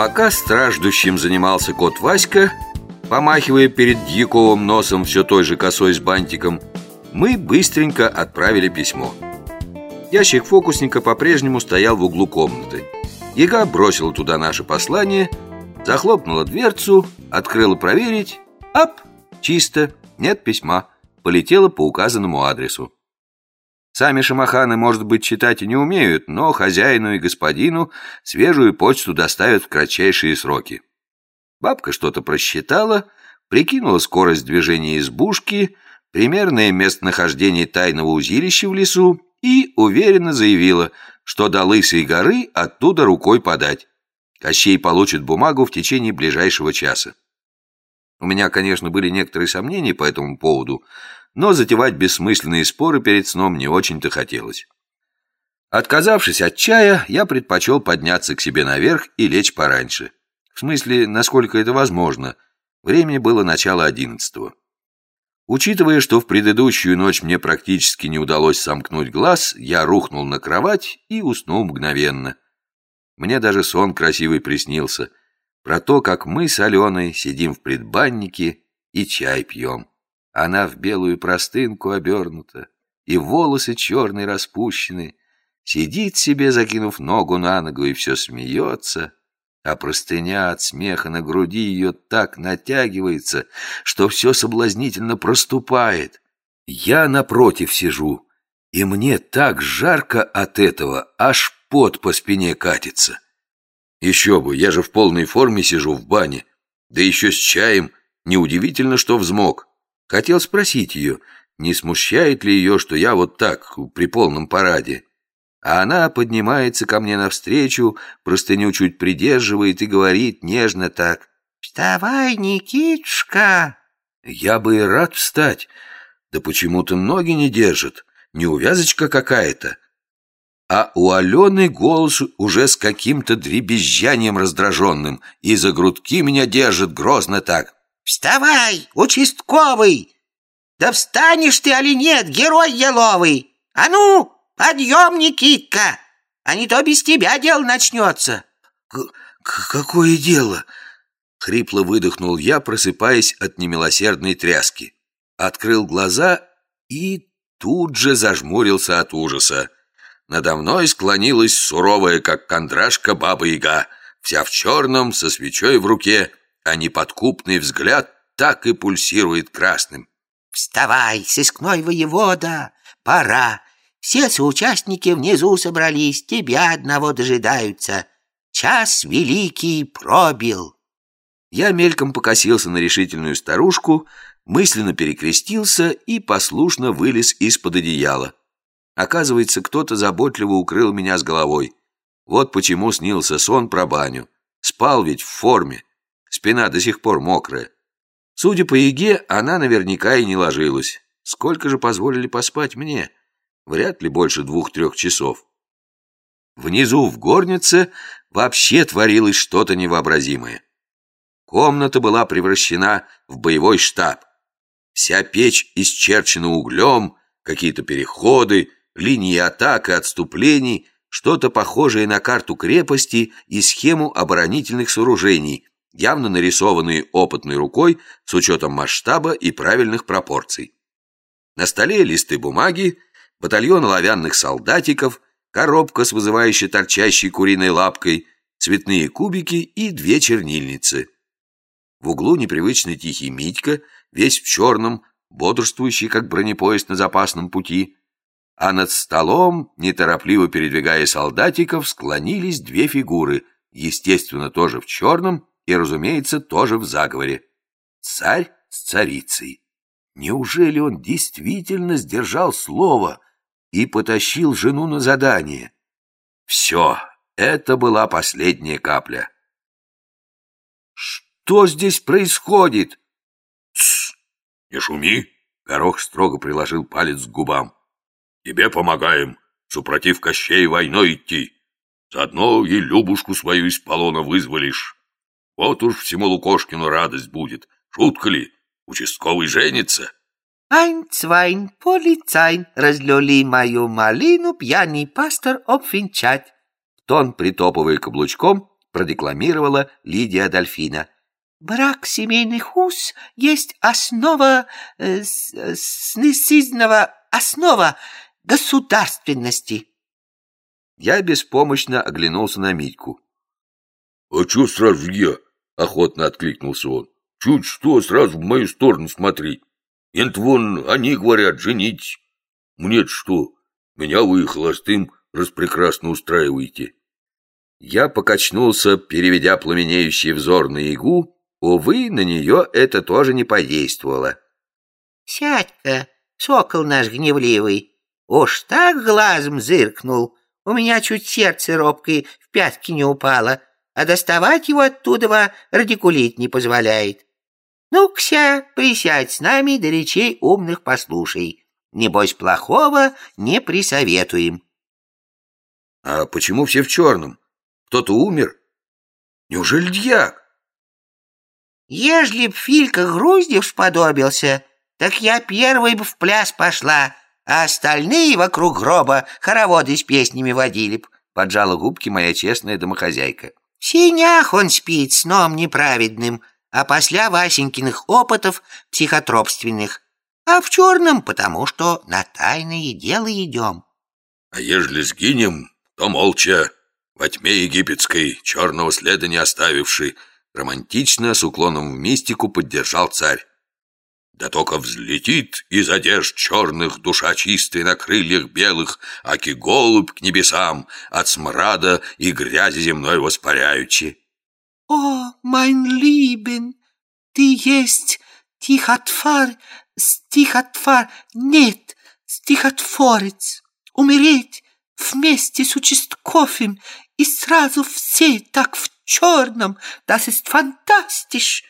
Пока страждущим занимался кот Васька, помахивая перед Дьяковым носом все той же косой с бантиком, мы быстренько отправили письмо. Ящик фокусника по-прежнему стоял в углу комнаты. Яга бросила туда наше послание, захлопнула дверцу, открыла проверить. Ап! Чисто, нет письма. Полетела по указанному адресу. Сами шамаханы, может быть, читать и не умеют, но хозяину и господину свежую почту доставят в кратчайшие сроки. Бабка что-то просчитала, прикинула скорость движения избушки, примерное местонахождение тайного узилища в лесу и уверенно заявила, что до Лысой горы оттуда рукой подать. Кощей получит бумагу в течение ближайшего часа. У меня, конечно, были некоторые сомнения по этому поводу, но затевать бессмысленные споры перед сном не очень-то хотелось. Отказавшись от чая, я предпочел подняться к себе наверх и лечь пораньше. В смысле, насколько это возможно. Времени было начало одиннадцатого. Учитывая, что в предыдущую ночь мне практически не удалось сомкнуть глаз, я рухнул на кровать и уснул мгновенно. Мне даже сон красивый приснился. Про то, как мы с Аленой сидим в предбаннике и чай пьем. Она в белую простынку обернута, и волосы черные распущены. Сидит себе, закинув ногу на ногу, и все смеется а простыня от смеха на груди ее так натягивается, что все соблазнительно проступает. Я напротив сижу, и мне так жарко от этого, аж пот по спине катится. Еще бы, я же в полной форме сижу в бане, да еще с чаем, неудивительно, что взмок. Хотел спросить ее, не смущает ли ее, что я вот так, при полном параде. А она поднимается ко мне навстречу, простыню чуть придерживает и говорит нежно так. «Вставай, Никитушка!» Я бы и рад встать, да почему-то ноги не держат, неувязочка какая-то. А у Алены голос уже с каким-то дребезжанием раздраженным, и за грудки меня держит грозно так. «Вставай, участковый! Да встанешь ты, али нет, герой еловый! А ну, Подъем, Никитка, а не то без тебя дело начнется. какое дело? Хрипло выдохнул я, просыпаясь от немилосердной тряски. Открыл глаза и тут же зажмурился от ужаса. Надо мной склонилась суровая, как кондрашка, баба-яга, вся в черном, со свечой в руке, а неподкупный взгляд так и пульсирует красным. «Вставай, сыскной воевода, пора, все соучастники внизу собрались, тебя одного дожидаются. Час великий пробил. Я мельком покосился на решительную старушку, мысленно перекрестился и послушно вылез из-под одеяла. Оказывается, кто-то заботливо укрыл меня с головой. Вот почему снился сон про баню. Спал ведь в форме. Спина до сих пор мокрая. Судя по еге, она наверняка и не ложилась. Сколько же позволили поспать мне? вряд ли больше двух-трех часов. Внизу в горнице вообще творилось что-то невообразимое. Комната была превращена в боевой штаб. Вся печь исчерчена углем, какие-то переходы, линии атак и отступлений, что-то похожее на карту крепости и схему оборонительных сооружений, явно нарисованные опытной рукой с учетом масштаба и правильных пропорций. На столе листы бумаги, батальон оловянных солдатиков, коробка с вызывающей торчащей куриной лапкой, цветные кубики и две чернильницы. В углу непривычный тихий Митька, весь в черном, бодрствующий, как бронепоезд на запасном пути, а над столом, неторопливо передвигая солдатиков, склонились две фигуры, естественно, тоже в черном и, разумеется, тоже в заговоре. Царь с царицей. Неужели он действительно сдержал слово — и потащил жену на задание. Все, это была последняя капля. «Что здесь происходит?» «Тсс, не шуми!» Горох строго приложил палец к губам. «Тебе помогаем, супротив Кощей войной идти. Заодно и Любушку свою из полона вызволишь. Вот уж всему Лукошкину радость будет. Шутка ли? Участковый женится?» Айн-цвайн, полицайн, разлили мою малину пьяный пастор обвенчать. Тон, притопывая каблучком, продекламировала Лидия Адольфина. Брак семейных уз есть основа э, снисизного основа государственности. Я беспомощно оглянулся на Митьку. — А чё сразу я? — охотно откликнулся он. — Чуть что, сразу в мою сторону смотри. Энт вон, они говорят, женить. мне что, меня вы холостым распрекрасно устраиваете. Я покачнулся, переведя пламенеющий взор на игу. Увы, на нее это тоже не подействовало. «Сядь-ка, сокол наш гневливый, уж так глазом зыркнул, у меня чуть сердце робкой в пятки не упало, а доставать его оттуда радикулит не позволяет. Ну-кся, присядь с нами, да речей умных послушай. Небось, плохого не присоветуем». «А почему все в черном? Кто-то умер? Неужели дьяк?» «Ежели б Филька Груздев сподобился, так я первой бы в пляс пошла, а остальные вокруг гроба хороводы с песнями водили б», поджала губки моя честная домохозяйка. «В синях он спит сном неправедным, а после Васенькиных опытов психотропственных, а в черном, потому что на тайное дело идем». «А ежели сгинем, то молча, во тьме египетской, черного следа не оставивший, романтично, с уклоном в мистику поддержал царь. Да только взлетит из одежд черных душа чистая на крыльях белых, аки голубь к небесам, от смрада и грязи земной воспаряючи. О, майн либен, ты есть стихотвар, стихотвар, нет, стихотворец. Умереть вместе с участковым и сразу все так в черном, das ist fantastisch.